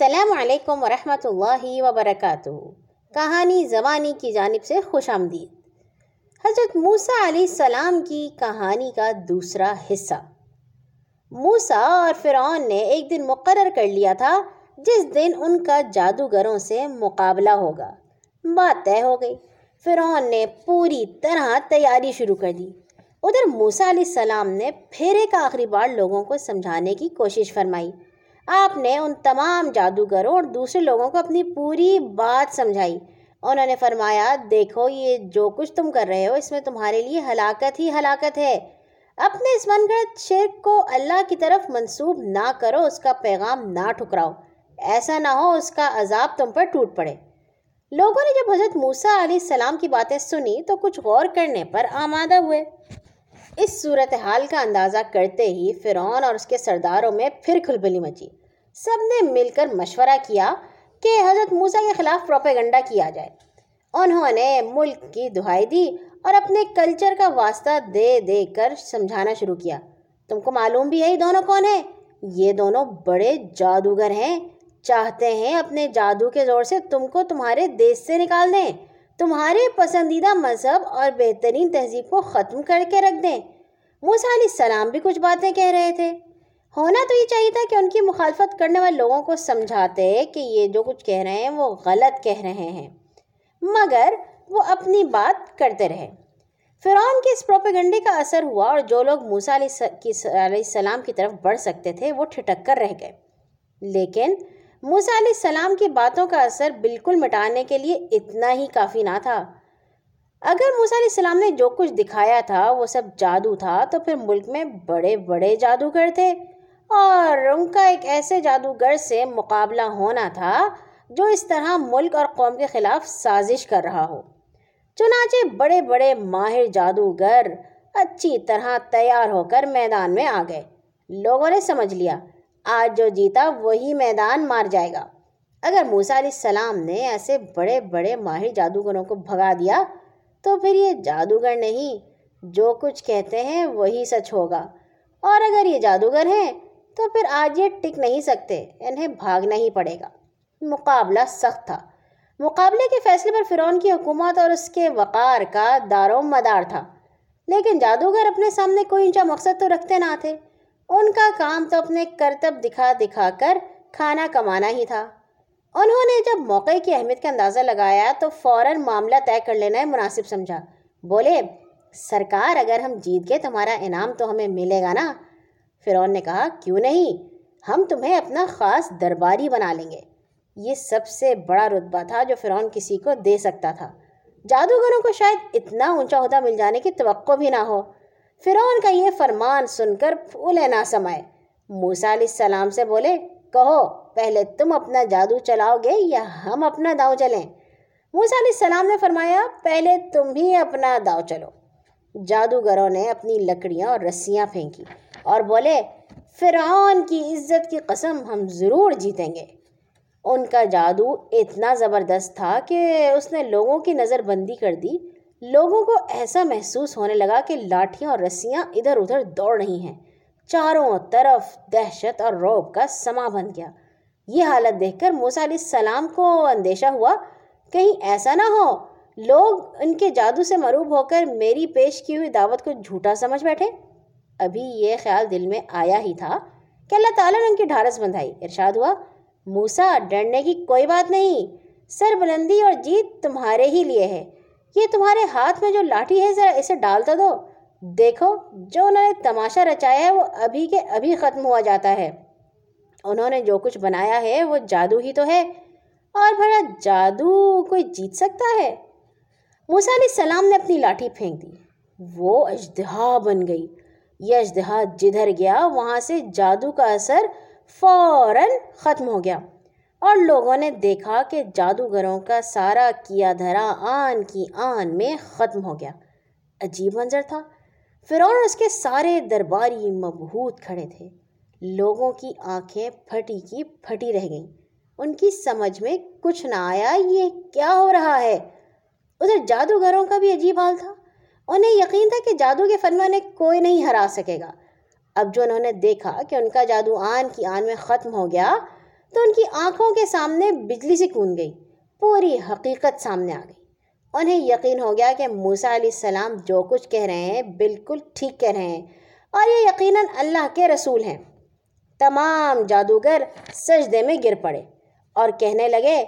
السلام علیکم ورحمۃ اللہ وبرکاتہ۔ کہانی زبانی کی جانب سے خوش آمدید۔ حضرت موسیٰ علیہ السلام کی کہانی کا دوسرا حصہ۔ موسیٰ اور فرعون نے ایک دن مقرر کر لیا تھا، جس دن ان کا جادوگروں سے مقابلہ ہوگا۔ بات طے ہو گئی۔ فرعون نے پوری طرح تیاری شروع کر دی۔ ادھر موسیٰ علیہ السلام نے پھر ایک آخری بار لوگوں کو سمجھانے کی کوشش فرمائی۔ آپ نے ان تمام جادوگروں اور دوسرے لوگوں کو اپنی پوری بات سمجھائی۔ انہوں نے فرمایا، دیکھو، یہ جو کچھ تم کر رہے ہو، اس میں تمہارے لیے ہلاکت ہی ہلاکت ہے۔ اپنے اس من گھڑت شرک کو اللہ کی طرف منسوب نہ کرو، اس کا پیغام نہ ٹھکراؤ۔ ایسا نہ ہو، اس کا عذاب تم پر ٹوٹ پڑے۔ لوگوں نے جب حضرت موسیٰ علیہ السلام کی باتیں سنی تو کچھ غور کرنے پر آمادہ ہوئے۔ اس صورتحال کا اندازہ کرتے ہی فرعون اور اس کے سرداروں میں پھر کھلبلی مچی۔ سب نے مل کر مشورہ کیا کہ حضرت موسیٰ کے خلاف پروپیگنڈا کیا جائے۔ انہوں نے ملک کی دہائی دی اور اپنے کلچر کا واسطہ دے دے کر سمجھانا شروع کیا۔ تم کو معلوم بھی ہے یہ دونوں کون ہیں؟ یہ دونوں بڑے جادوگر ہیں۔ چاہتے ہیں اپنے جادو کے زور سے تم کو تمہارے دیش سے نکال دیں۔ تمہارے پسندیدہ مذہب اور بہترین تہذیب کو ختم کر کے رکھ دیں۔ موسیٰ علیہ السلام بھی کچھ باتیں کہہ رہے تھے۔ ہونا تو یہ چاہیے تھا کہ ان کی مخالفت کرنے والے لوگوں کو سمجھاتے کہ یہ جو کچھ کہہ رہے ہیں وہ غلط کہہ رہے ہیں۔ مگر وہ اپنی بات کرتے رہے۔ فرعون کے اس پروپیگنڈے کا اثر ہوا اور جو لوگ موسیٰ علیہ السلام کی طرف بڑھ سکتے تھے وہ ٹھٹک کر رہ گئے۔ لیکن موسیٰ علیہ السلام کی باتوں کا اثر بالکل مٹانے کے لیے اتنا ہی کافی نہ تھا۔ اگر موسیٰ علیہ السلام نے جو کچھ دکھایا تھا وہ سب جادو تھا تو پھر ملک میں بڑے بڑے جادوگر تھے۔ اور ان کا ایک ایسے جادوگر سے مقابلہ ہونا تھا جو اس طرح ملک اور قوم کے خلاف سازش کر رہا ہو۔ چنانچہ بڑے بڑے ماہر جادوگر اچھی طرح تیار ہو کر میدان میں آ گئے۔ لوگوں نے سمجھ لیا، آج جو جیتا وہی میدان مار جائے گا۔ اگر موسیٰ علیہ السلام نے ایسے بڑے بڑے ماہر جادوگروں کو بھگا دیا، تو پھر یہ جادوگر نہیں، جو کچھ کہتے ہیں وہی سچ ہوگا۔ اور اگر یہ جادوگر ہیں تو پھر آج یہ ٹک نہیں سکتے، انہیں بھاگنا ہی پڑے گا۔ مقابلہ سخت تھا۔ مقابلے کے فیصلے پر فرعون کی حکومت اور اس کے وقار کا دار و مدار تھا۔ لیکن جادوگر اپنے سامنے کوئی اونچا مقصد تو رکھتے نہ تھے۔ ان کا کام تو اپنے کرتب دکھا دکھا کر کھانا کمانا ہی تھا۔ انہوں نے جب موقع کی اہمیت کا اندازہ لگایا تو فوراً معاملہ طے کر لینا مناسب سمجھا۔ بولے، سرکار اگر ہم جیت گئے تمہارا انعام تو ہمیں ملے گا نا؟ فرعون نے کہا، کیوں نہیں؟ ہم تمہیں اپنا خاص درباری بنا لیں گے۔ یہ سب سے بڑا رتبہ تھا جو فرعون کسی کو دے سکتا تھا۔ جادوگروں کو شاید اتنا اونچا عہدہ مل جانے کی توقع بھی نہ ہو۔ فرعون کا یہ فرمان سن کر پھولے نہ سمائے موسیٰ علیہ السلام سے بولے، کہو، پہلے تم اپنا جادو چلاؤ گے یا ہم اپنا داؤ چلیں؟ موسیٰ علیہ السلام نے فرمایا، پہلے تم ہی اپنا داؤ چلو۔ جادوگروں نے اپنی لکڑیاں اور رسیاں پھینکی۔ اور بولے، فرعون کی عزت کی قسم ہم ضرور جیتیں گے۔ ان کا جادو اتنا زبردست تھا کہ اس نے لوگوں کی نظر بندی کر دی۔ لوگوں کو ایسا محسوس ہونے لگا کہ لاٹھیاں اور رسیاں ادھر ادھر دوڑ رہی ہیں۔ چاروں طرف دہشت اور روب کا سما بن گیا۔ یہ حالت دیکھ کر موسیٰ علیہ السلام کو اندیشہ ہوا، کہیں ایسا نہ ہو، لوگ ان کے جادو سے مروب ہو کر میری پیش کی ہوئی دعوت کو جھوٹا سمجھ بیٹھے۔ ابھی یہ خیال دل میں آیا ہی تھا کہ اللہ تعالیٰ نے ان کی ڈھارس بندھائی۔ ارشاد ہوا موسا ڈرنے کی کوئی بات نہیں۔ سر بلندی اور جیت تمہارے ہی لیے ہے۔ یہ تمہارے ہاتھ میں جو لاٹھی ہے، ذرا اسے ڈالتا دو۔ دیکھو، جو انہوں نے تماشا رچایا ہے، وہ ابھی کے ابھی ختم ہوا جاتا ہے۔ انہوں نے جو کچھ بنایا ہے، وہ جادو ہی تو ہے۔ اور بھلا جادو کوئی جیت سکتا ہے؟ موسیٰ علیہ السلام نے اپنی لاٹھی پھینک دی۔ وہ اجدہا بن گئی۔ یہ اجدہا جدھر گیا، وہاں سے جادو کا اثر فوراً ختم ہو گیا۔ اور لوگوں نے دیکھا کہ جادوگروں کا سارا کیا دھرا آن کی آن میں ختم ہو گیا۔ عجیب منظر تھا۔ فرعون اس کے سارے درباری مبہوت کھڑے تھے۔ لوگوں کی آنکھیں پھٹی کی پھٹی رہ گئیں۔ ان کی سمجھ میں کچھ نہ آیا، یہ کیا ہو رہا ہے؟ ادھر جادوگروں کا بھی عجیب حال تھا۔ انہیں یقین تھا کہ جادو کے فن میں انہیں کوئی نہیں ہرا سکے گا۔ اب جو انہوں نے دیکھا کہ ان کا جادو آن کی آن میں ختم ہو گیا تو ان کی آنکھوں کے سامنے بجلی سے کون گئی، پوری حقیقت سامنے آ گئی۔ انہیں یقین ہو گیا کہ موسیٰ علیہ السلام جو کچھ کہہ رہے ہیں بالکل ٹھیک کہہ رہے ہیں اور یہ یقیناً اللہ کے رسول ہیں۔ تمام جادوگر سجدے میں گر پڑے اور کہنے لگے،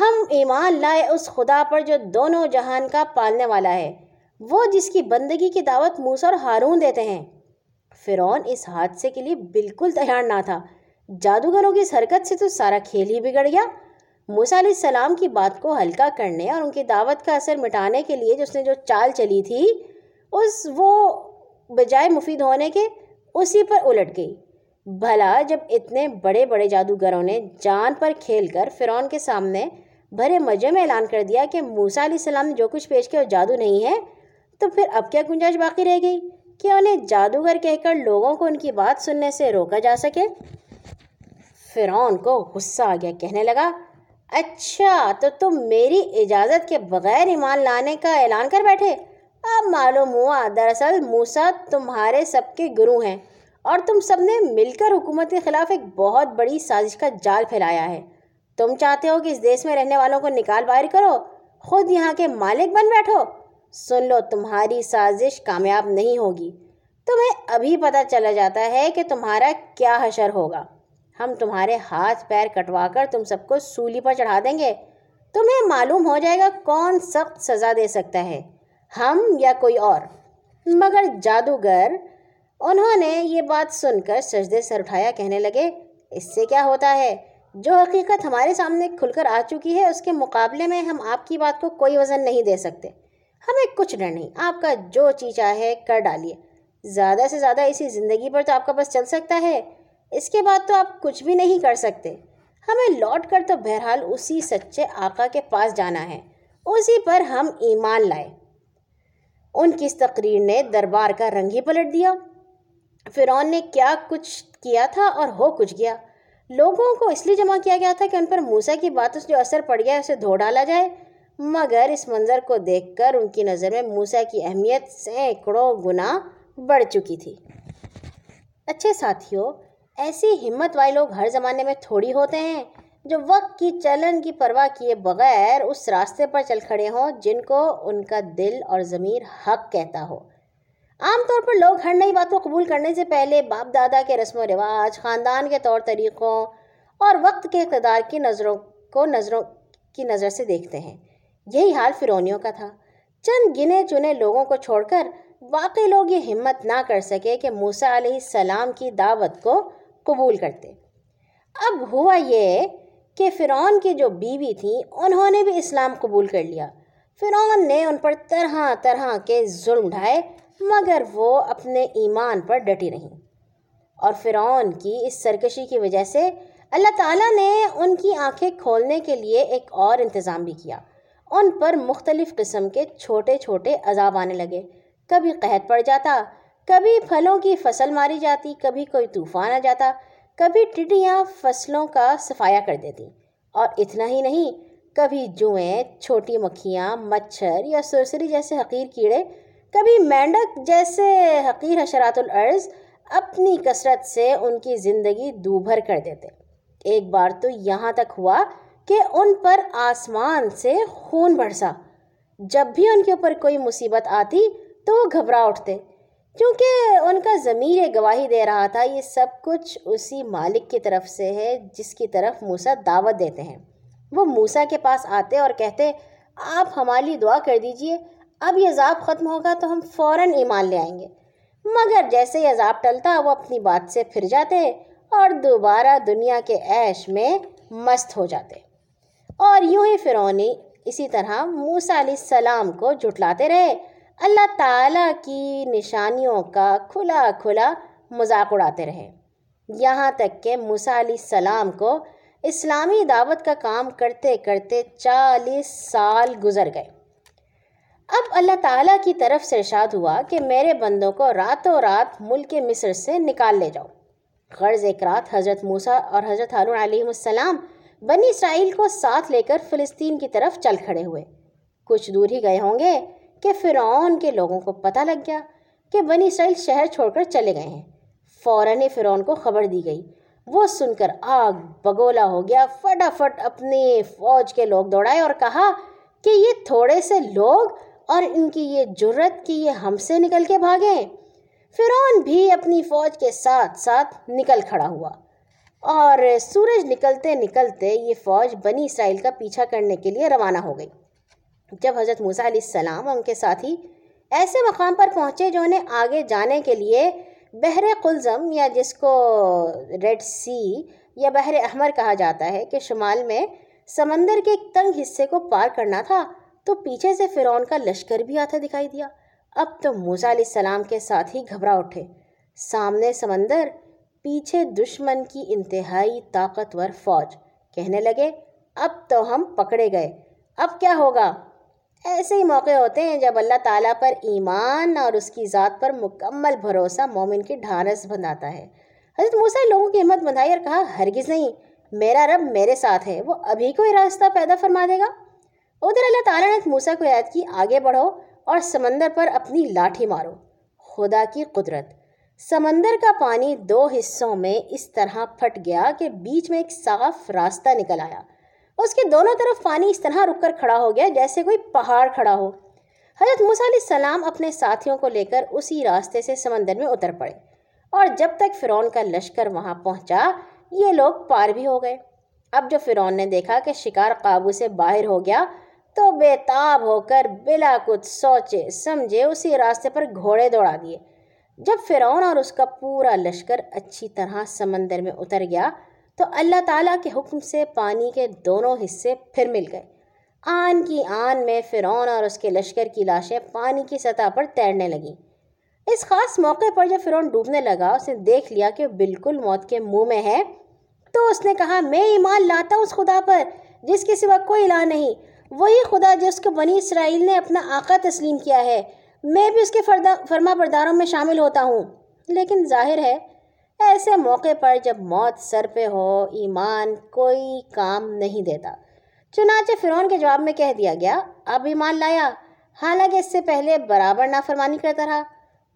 ہم ایمان لائے اس خدا پر جو دونوں جہان کا پالنے والا ہے۔ وہ جس کی بندگی کی دعوت موسیٰ اور ہارون دیتے ہیں۔ فرعون اس حادثے کے لیے بالکل تیار نہ تھا۔ جادوگروں کی اس حرکت سے تو سارا کھیل ہی بگڑ گیا۔ موسیٰ علیہ السلام کی بات کو ہلکا کرنے اور ان کی دعوت کا اثر مٹانے کے لیے جس نے جو چال چلی تھی، اس وہ بجائے مفید ہونے کے اسی پر الٹ گئی۔ بھلا جب اتنے بڑے بڑے جادوگروں نے جان پر کھیل کر فرعون کے سامنے بھرے مجے میں اعلان کر دیا کہ موسیٰ علیہ السلام نے جو کچھ پیش کیا وہ جادو نہیں ہے تو پھر اب کیا گنجائش باقی رہ گئی کہ انہیں جادوگر کہہ کر لوگوں کو ان کی بات سننے سے روکا جا سکے؟ فرعون کو غصہ آ گیا، کہنے لگا اچھا تو تم میری اجازت کے بغیر ایمان لانے کا اعلان کر بیٹھے۔ اب معلوم ہوا، دراصل موسا تمہارے سب کے گرو ہیں اور تم سب نے مل کر حکومت کے خلاف ایک بہت بڑی سازش کا جال پھیلایا ہے۔ تم چاہتے ہو کہ اس دیش میں رہنے والوں کو نکال باہر کرو، خود یہاں کے مالک بن بیٹھو۔ سن لو، تمہاری سازش کامیاب نہیں ہوگی۔ تمہیں ابھی پتہ چلا جاتا ہے کہ تمہارا کیا حشر ہوگا۔ ہم تمہارے ہاتھ پیر کٹوا کر تم سب کو سولی پر چڑھا دیں گے۔ تمہیں معلوم ہو جائے گا کون سخت سزا دے سکتا ہے، ہم یا کوئی اور۔ مگر جادوگر، انہوں نے یہ بات سن کر سجدے سر اٹھایا، کہنے لگے، اس سے کیا ہوتا ہے؟ جو حقیقت ہمارے سامنے کھل کر آ چکی ہے، اس کے مقابلے میں ہم آپ کی بات کو کوئی وزن نہیں دے سکتے۔ ہمیں کچھ ڈر نہیں۔ آپ کا جو چیز چاہے کر ڈالیے۔ زیادہ سے زیادہ اسی زندگی پر تو آپ کا بس چل سکتا ہے۔ اس کے بعد تو آپ کچھ بھی نہیں کر سکتے۔ ہمیں لوٹ کر تو بہرحال اسی سچے آقا کے پاس جانا ہے۔ اسی پر ہم ایمان لائے۔ ان کی اس تقریر نے دربار کا رنگ ہی پلٹ دیا۔ فرعون نے کیا کچھ کیا تھا اور ہو کچھ گیا۔ لوگوں کو اس لیے جمع کیا گیا تھا کہ ان پر موسیٰ کی باتوں سے جو اثر پڑ گیا اسے دھو ڈالا جائے۔ مگر اس منظر کو دیکھ کر ان کی نظر میں موسیٰ کی اہمیت سینکڑوں گنا بڑھ چکی تھی۔ اچھے ساتھیوں، ایسی ہمت والے لوگ ہر زمانے میں تھوڑی ہوتے ہیں جو وقت کی چلن کی پرواہ کیے بغیر اس راستے پر چل کھڑے ہوں جن کو ان کا دل اور ضمیر حق کہتا ہو۔ عام طور پر لوگ ہر نئی بات کو قبول کرنے سے پہلے باپ دادا کے رسم و رواج، خاندان کے طور طریقوں اور وقت کے اقتدار کی نظروں کو نظروں کی نظر سے دیکھتے ہیں۔ یہی حال فرونیوں کا تھا۔ چند گنے چنے لوگوں کو چھوڑ کر واقعی لوگ یہ ہمت نہ کر سکے کہ موسیٰ علیہ السلام کی دعوت کو قبول کرتے۔ اب ہوا یہ کہ فرعون کی جو بیوی تھیں، انہوں نے بھی اسلام قبول کر لیا۔ فرعون نے ان پر طرح طرح کے ظلم ڈھائے مگر وہ اپنے ایمان پر ڈٹی رہیں۔ اور فرعون کی اس سرکشی کی وجہ سے اللہ تعالیٰ نے ان کی آنکھیں کھولنے کے لیے ایک اور انتظام بھی کیا۔ ان پر مختلف قسم کے چھوٹے چھوٹے عذاب آنے لگے۔ کبھی قحط پڑ جاتا، کبھی پھلوں کی فصل ماری جاتی، کبھی کوئی طوفان آ جاتا، کبھی ٹڈیاں فصلوں کا صفایا کر دیتی۔ اور اتنا ہی نہیں، کبھی جوئیں، چھوٹی مکھیاں، مچھر یا سرسری جیسے حقیر کیڑے، کبھی مینڈک جیسے حقیر حشرات العرض اپنی کثرت سے ان کی زندگی دوبھر کر دیتے۔ ایک بار تو یہاں تک ہوا کہ ان پر آسمان سے خون برسا جب بھی ان کے اوپر کوئی مصیبت آتی تو وہ گھبرا اٹھتے، کیونکہ ان کا ضمیر گواہی دے رہا تھا، یہ سب کچھ اسی مالک کی طرف سے ہے جس کی طرف موسا دعوت دیتے ہیں۔ وہ موسا کے پاس آتے اور کہتے، آپ ہماری دعا کر دیجیے، اب یہ عذاب ختم ہوگا تو ہم فوراً ایمان لے آئیں گے۔ مگر جیسے ہی عذاب ٹلتا، وہ اپنی بات سے پھر جاتے اور دوبارہ دنیا کے عیش میں مست ہو جاتے۔ اور یوں ہی فرونی اسی طرح موسیٰ علیہ السلام کو جھٹلاتے رہے۔ اللہ تعالیٰ کی نشانیوں کا کھلا کھلا مذاق اڑاتے رہے۔ یہاں تک کہ موسیٰ علیہ السلام کو اسلامی دعوت کا کام کرتے کرتے چالیس سال گزر گئے۔ اب اللہ تعالیٰ کی طرف سے ارشاد ہوا کہ میرے بندوں کو راتوں رات ملک مصر سے نکال لے جاؤ۔ غرض ایک رات حضرت موسیٰ اور حضرت ہارون علیہ السلام بنی اسرائیل کو ساتھ لے کر فلسطین کی طرف چل کھڑے ہوئے۔ کچھ دور ہی گئے ہوں گے کہ فرعون کے لوگوں کو پتہ لگ گیا کہ بنی اسرائیل شہر چھوڑ کر چلے گئے ہیں۔ فوراً ہی فرعون کو خبر دی گئی۔ وہ سن کر آگ بگولا ہو گیا۔ فٹافٹ اپنے فوج کے لوگ دوڑائے اور کہا کہ یہ تھوڑے سے لوگ اور ان کی یہ جرت کہ یہ ہم سے نکل کے بھاگیں۔ فرعون بھی اپنی فوج کے ساتھ ساتھ نکل کھڑا ہوا۔ اور سورج نکلتے نکلتے یہ فوج بنی اسرائیل کا پیچھا کرنے کے لیے روانہ ہو گئی۔ جب حضرت موسیٰ علیہ السلام ان کے ساتھی ایسے مقام پر پہنچے جو انہیں آگے جانے کے لیے بحر قلزم یا جس کو ریڈ سی یا بحر احمر کہا جاتا ہے کہ شمال میں سمندر کے ایک تنگ حصے کو پار کرنا تھا، تو پیچھے سے فرعون کا لشکر بھی آتا دکھائی دیا۔ اب تو موسیٰ علیہ السلام کے ساتھ ہی گھبرا اٹھے۔ سامنے سمندر پیچھے دشمن کی انتہائی طاقتور فوج۔ کہنے لگے، اب تو ہم پکڑے گئے، اب کیا ہوگا؟ ایسے ہی موقع ہوتے ہیں جب اللہ تعالیٰ پر ایمان اور اس کی ذات پر مکمل بھروسہ مومن کی ڈھارس بندھاتا ہے۔ حضرت موسیٰ لوگوں کی ہمت بندھائی اور کہا، ہرگز نہیں، میرا رب میرے ساتھ ہے، وہ ابھی کوئی راستہ پیدا فرما دے گا؟ ادھر اللہ تعالیٰ نے موسیٰ کو یاد کی، آگے بڑھو اور سمندر پر اپنی لاٹھی مارو، خدا کی قدرت۔ سمندر کا پانی دو حصوں میں اس طرح پھٹ گیا کہ بیچ میں ایک صاف راستہ نکل آیا۔ اس کے دونوں طرف پانی اس طرح رک کر کھڑا ہو گیا جیسے کوئی پہاڑ کھڑا ہو۔ حضرت موسیٰ علیہ السلام اپنے ساتھیوں کو لے کر اسی راستے سے سمندر میں اتر پڑے اور جب تک فرعون کا لشکر وہاں پہنچا، یہ لوگ پار بھی ہو گئے۔ اب جو فرعون نے دیکھا کہ شکار قابو سے باہر ہو گیا، تو بے تاب ہو کر بلا کچھ سوچے، سمجھے اسی راستے پر گھوڑے دوڑا دیے۔ جب فرعون اور اس کا پورا لشکر اچھی طرح سمندر میں اتر گیا، تو اللہ تعالیٰ کے حکم سے پانی کے دونوں حصے پھر مل گئے۔ آن کی آن میں فرعون اور اس کے لشکر کی لاشیں پانی کی سطح پر تیرنے لگیں۔ اس خاص موقع پر جب فرعون ڈوبنے لگا، اس نے دیکھ لیا کہ بالکل موت کے منہ میں ہے۔ تو اس نے کہا، میں ایمان لاتا ہوں اس خدا پر، جس کے سوا کوئی الہ نہیں۔ وہی خدا جس کو بنی اسرائیل نے اپنا آقا تسلیم کیا ہے۔ میں بھی اس کے فرما برداروں میں شامل ہوتا ہوں۔ لیکن ظاہر ہے، ایسے موقع پر جب موت سر پہ ہو، ایمان کوئی کام نہیں دیتا۔ چنانچہ فرعون کے جواب میں کہہ دیا گیا، اب ایمان لایا۔ حالانکہ اس سے پہلے برابر نافرمانی کرتا رہا۔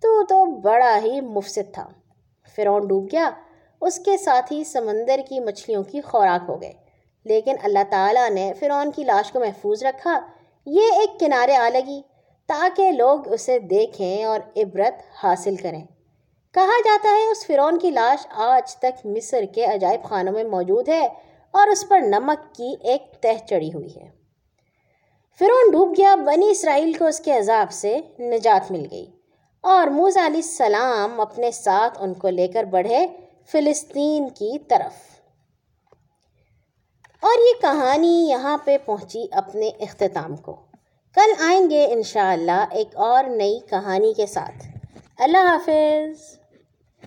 تو تو بڑا ہی مفسد تھا۔ فرعون ڈوب گیا۔ اس کے ساتھ ہی سمندر کی مچھلیوں کی خوراک ہو گئے۔ لیکن اللہ تعالیٰ نے فرعون کی لاش کو محفوظ رکھا۔ یہ ایک کنارے آ لگی۔ تاکہ لوگ اسے دیکھیں اور عبرت حاصل کریں۔ کہا جاتا ہے اس فرعون کی لاش آج تک مصر کے عجائب خانوں میں موجود ہے اور اس پر نمک کی ایک تہ چڑھی ہوئی ہے۔ فرعون ڈوب گیا، بنی اسرائیل کو اس کے عذاب سے نجات مل گئی اور موز علیہ السلام اپنے ساتھ ان کو لے کر بڑھے فلسطین کی طرف۔ اور یہ کہانی یہاں پہ پہنچی اپنے اختتام کو۔ کل آئیں گے انشاءاللہ ایک اور نئی کہانی کے ساتھ۔ اللہ حافظ۔